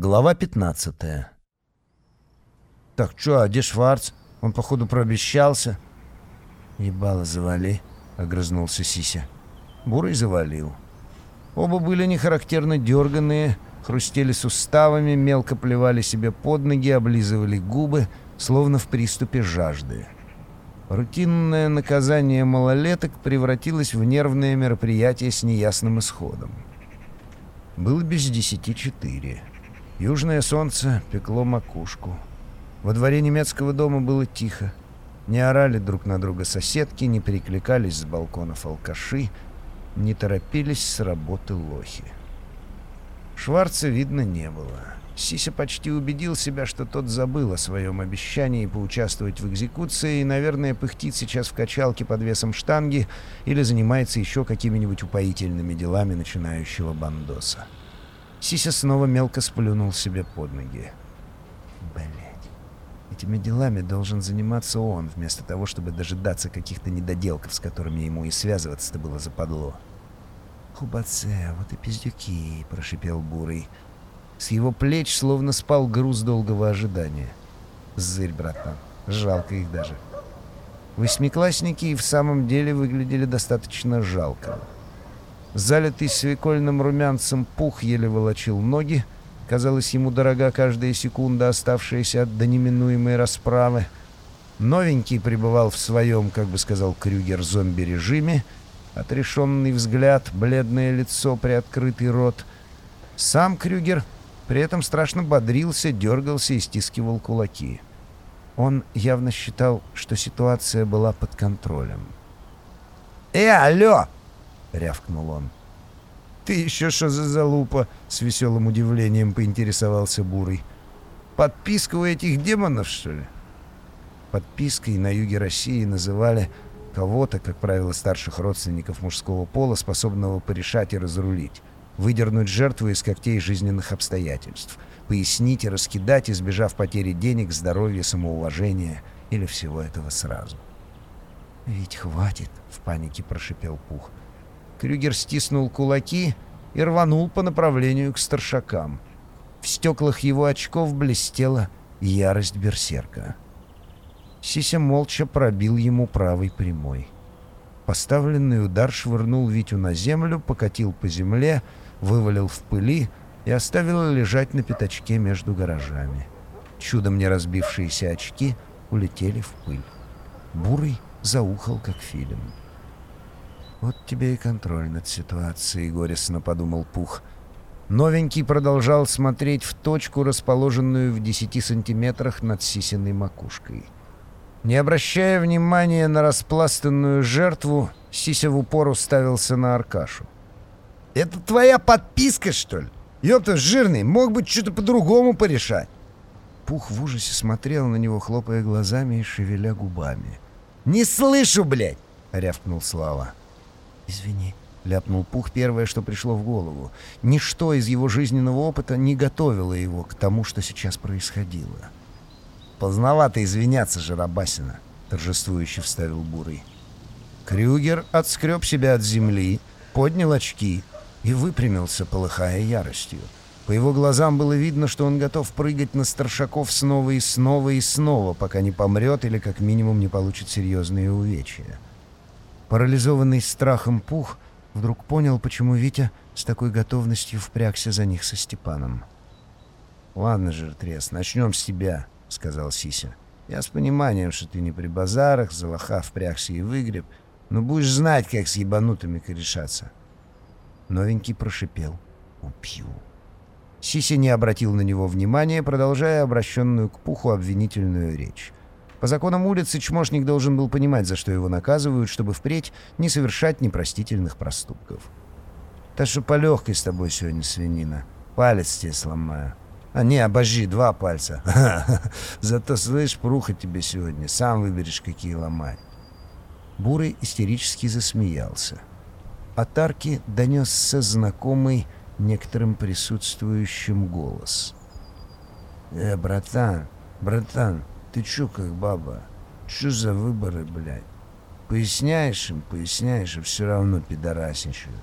Глава 15 «Так что, а где Шварц? Он, походу, прообещался». «Ебало завали», — огрызнулся Сися. Бурый завалил. Оба были нехарактерно дерганные, хрустели суставами, мелко плевали себе под ноги, облизывали губы, словно в приступе жажды. Рутинное наказание малолеток превратилось в нервное мероприятие с неясным исходом. Было без десяти четыре. Южное солнце пекло макушку. Во дворе немецкого дома было тихо. Не орали друг на друга соседки, не перекликались с балконов алкаши, не торопились с работы лохи. Шварца видно не было. Сися почти убедил себя, что тот забыл о своем обещании поучаствовать в экзекуции и, наверное, пыхтит сейчас в качалке под весом штанги или занимается еще какими-нибудь упоительными делами начинающего бандоса. Сися снова мелко сплюнул себе под ноги. Блять. Этими делами должен заниматься он, вместо того, чтобы дожидаться каких-то недоделков, с которыми ему и связываться-то было западло. «Хубаце, вот и пиздюки», — прошипел Бурый. С его плеч словно спал груз долгого ожидания. «Зырь, братан, жалко их даже». Восьмиклассники и в самом деле выглядели достаточно жалко. Залитый свекольным румянцем пух еле волочил ноги. Казалось, ему дорога каждая секунда, оставшаяся до неминуемой расправы. Новенький пребывал в своем, как бы сказал Крюгер, зомби-режиме. Отрешенный взгляд, бледное лицо, приоткрытый рот. Сам Крюгер при этом страшно бодрился, дергался и стискивал кулаки. Он явно считал, что ситуация была под контролем. «Э, алло!» — рявкнул он. «Ты еще что за залупа?» — с веселым удивлением поинтересовался Бурый. «Подписка у этих демонов, что ли?» Подпиской на юге России называли кого-то, как правило, старших родственников мужского пола, способного порешать и разрулить, выдернуть жертву из когтей жизненных обстоятельств, пояснить и раскидать, избежав потери денег, здоровья, самоуважения или всего этого сразу. «Ведь хватит!» — в панике прошипел Пух. Крюгер стиснул кулаки и рванул по направлению к старшакам. В стеклах его очков блестела ярость берсерка. Сися молча пробил ему правой прямой. Поставленный удар швырнул Витю на землю, покатил по земле, вывалил в пыли и оставил лежать на пятачке между гаражами. Чудом не разбившиеся очки улетели в пыль. Бурый заухал, как филин. «Вот тебе и контроль над ситуацией», — горестно подумал Пух. Новенький продолжал смотреть в точку, расположенную в десяти сантиметрах над сисиной макушкой. Не обращая внимания на распластанную жертву, Сися в упор уставился на Аркашу. «Это твоя подписка, что ли? Ёпта, жирный, мог бы что-то по-другому порешать!» Пух в ужасе смотрел на него, хлопая глазами и шевеля губами. «Не слышу, блядь!» — рявкнул Слава. «Извини», — ляпнул Пух первое, что пришло в голову. Ничто из его жизненного опыта не готовило его к тому, что сейчас происходило. «Поздновато извиняться, Жарабасина», — торжествующе вставил Бурый. Крюгер отскреб себя от земли, поднял очки и выпрямился, полыхая яростью. По его глазам было видно, что он готов прыгать на старшаков снова и снова и снова, пока не помрет или как минимум не получит серьезные увечья. Парализованный страхом Пух вдруг понял, почему Витя с такой готовностью впрягся за них со Степаном. «Ладно же, Трес, начнем с тебя», — сказал Сися. «Я с пониманием, что ты не при базарах, за лоха впрягся и выгреб, но будешь знать, как с ебанутыми корешаться». Новенький прошипел. «Убью». Сися не обратил на него внимания, продолжая обращенную к Пуху обвинительную речь. По законам улицы чмошник должен был понимать, за что его наказывают, чтобы впредь не совершать непростительных проступков. «Та что по легкой с тобой сегодня, свинина. Палец тебе сломаю». «А не, обожди, два пальца. Зато, слышь, пруха тебе сегодня. Сам выберешь, какие ломать». Бурый истерически засмеялся. От арки донесся знакомый некоторым присутствующим голос. «Э, братан, братан, ты чё как баба? Чё за выборы, блядь? Поясняешь им, поясняешь, и все равно пидорасничают.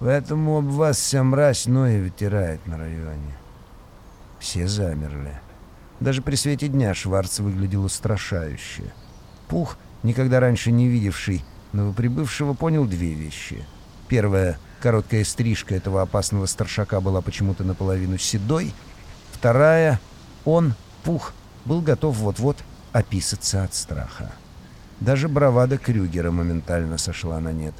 Поэтому об вас вся мразь ноги вытирает на районе. Все замерли. Даже при свете дня Шварц выглядел устрашающе. Пух, никогда раньше не видевший новоприбывшего, понял две вещи. Первая — короткая стрижка этого опасного старшака была почему-то наполовину седой. Вторая — он, Пух, был готов вот-вот описаться от страха. Даже бравада Крюгера моментально сошла на нет.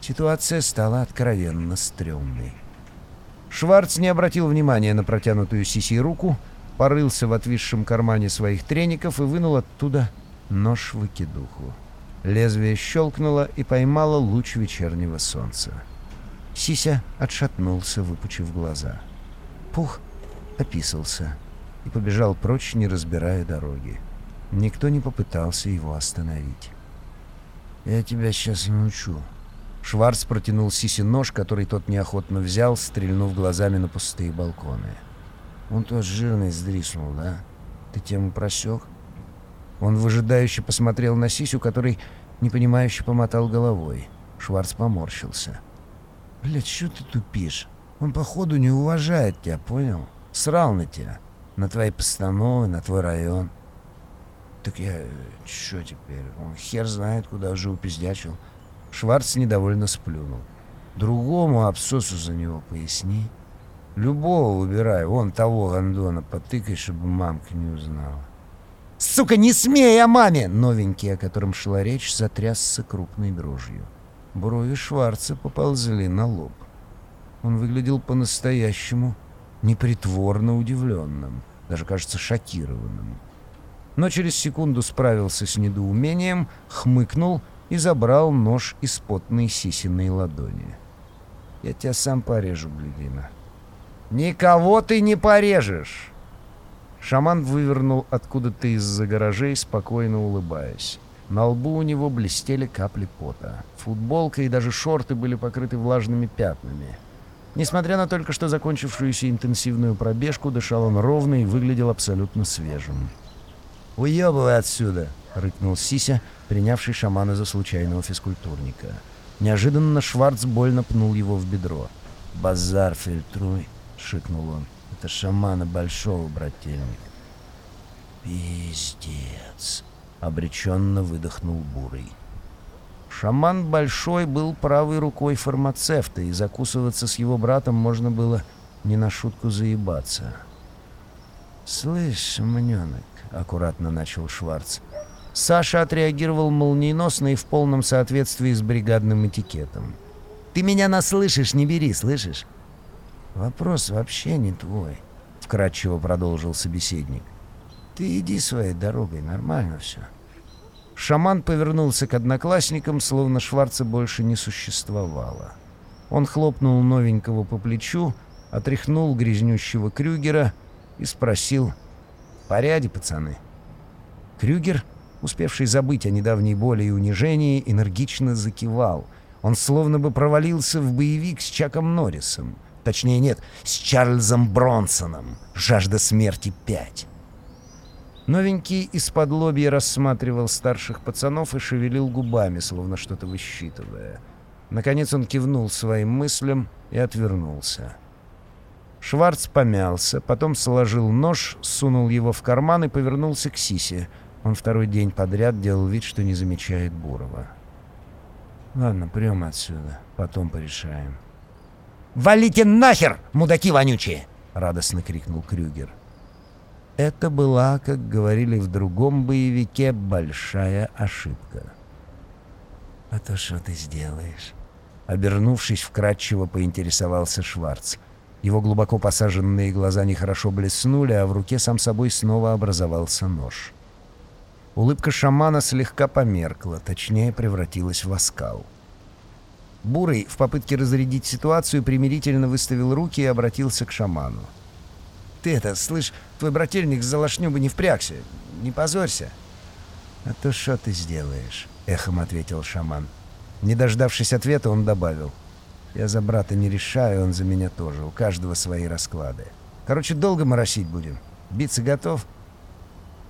Ситуация стала откровенно стрёмной. Шварц не обратил внимания на протянутую Сиси руку, порылся в отвисшем кармане своих треников и вынул оттуда нож-выкидуху. Лезвие щелкнуло и поймало луч вечернего солнца. Сися отшатнулся, выпучив глаза. Пух описался и побежал прочь, не разбирая дороги. Никто не попытался его остановить. «Я тебя сейчас научу». Шварц протянул Сисе нож, который тот неохотно взял, стрельнув глазами на пустые балконы. «Он тот жирный сдриснул, да? Ты тему просек?» Он выжидающе посмотрел на Сисю, который непонимающе помотал головой. Шварц поморщился. «Блядь, что ты тупишь? Он, походу, не уважает тебя, понял? Срал на тебя, на твои постановы, на твой район». «Так я... что теперь? Он хер знает, куда уже упиздячил». Шварц недовольно сплюнул. «Другому абсосу за него поясни. Любого выбирай, вон того гандона потыкай, чтобы мамка не узнала». «Сука, не смей о маме!» Новенький, о котором шла речь, затрясся крупной дрожью. Брови Шварца поползли на лоб. Он выглядел по-настоящему непритворно удивленным, даже, кажется, шокированным. Но через секунду справился с недоумением, хмыкнул и забрал нож из потной сисиной ладони. «Я тебя сам порежу, блядина». «Никого ты не порежешь!» Шаман вывернул откуда-то из-за гаражей, спокойно улыбаясь. На лбу у него блестели капли пота. Футболка и даже шорты были покрыты влажными пятнами. Несмотря на только что закончившуюся интенсивную пробежку, дышал он ровно и выглядел абсолютно свежим. «Уебывай отсюда!» — рыкнул Сися, принявший шамана за случайного физкультурника. Неожиданно Шварц больно пнул его в бедро. «Базар фильтруй!» — шикнул он. Это шамана большого, брательник. Пиздец. Обреченно выдохнул Бурый. Шаман Большой был правой рукой фармацевта, и закусываться с его братом можно было не на шутку заебаться. «Слышь, маненок», — аккуратно начал Шварц. Саша отреагировал молниеносно и в полном соответствии с бригадным этикетом. «Ты меня наслышишь, не бери, слышишь? «Вопрос вообще не твой», — вкратчиво продолжил собеседник. «Ты иди своей дорогой, нормально все». Шаман повернулся к одноклассникам, словно Шварца больше не существовало. Он хлопнул новенького по плечу, отряхнул грязнющего Крюгера и спросил «Поряде, пацаны?» Крюгер, успевший забыть о недавней боли и унижении, энергично закивал. Он словно бы провалился в боевик с Чаком Норрисом — Точнее, нет, с Чарльзом Бронсоном. «Жажда смерти 5». Новенький из-под лобья рассматривал старших пацанов и шевелил губами, словно что-то высчитывая. Наконец он кивнул своим мыслям и отвернулся. Шварц помялся, потом сложил нож, сунул его в карман и повернулся к Сисе. Он второй день подряд делал вид, что не замечает Бурова. «Ладно, прямо отсюда, потом порешаем». «Валите нахер, мудаки вонючие!» — радостно крикнул Крюгер. Это была, как говорили в другом боевике, большая ошибка. «А то что ты сделаешь?» Обернувшись, вкратчиво поинтересовался Шварц. Его глубоко посаженные глаза нехорошо блеснули, а в руке сам собой снова образовался нож. Улыбка шамана слегка померкла, точнее превратилась в оскал. Бурый в попытке разрядить ситуацию примирительно выставил руки и обратился к шаману. «Ты это, слышь, твой брательник за лошню бы не впрягся. Не позорься». «А то что ты сделаешь?» — эхом ответил шаман. Не дождавшись ответа, он добавил. «Я за брата не решаю, он за меня тоже. У каждого свои расклады. Короче, долго моросить будем. Биться готов?»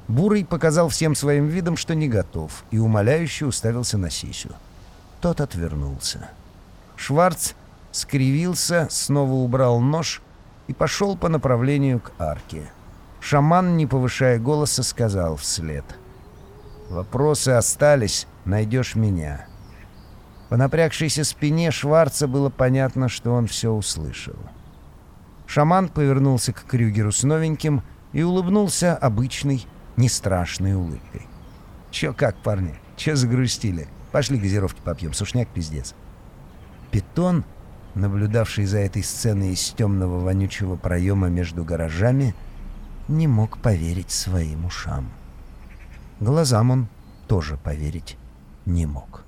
Бурый показал всем своим видом, что не готов, и умоляюще уставился на Сисю. Тот отвернулся. Шварц скривился, снова убрал нож и пошел по направлению к арке. Шаман, не повышая голоса, сказал вслед. «Вопросы остались, найдешь меня». По напрягшейся спине Шварца было понятно, что он все услышал. Шаман повернулся к Крюгеру с новеньким и улыбнулся обычной, не страшной улыбкой. «Чё как, парни? Чё загрустили? Пошли газировки попьем, сушняк пиздец». Питон, наблюдавший за этой сценой из темного вонючего проема между гаражами, не мог поверить своим ушам. Глазам он тоже поверить не мог.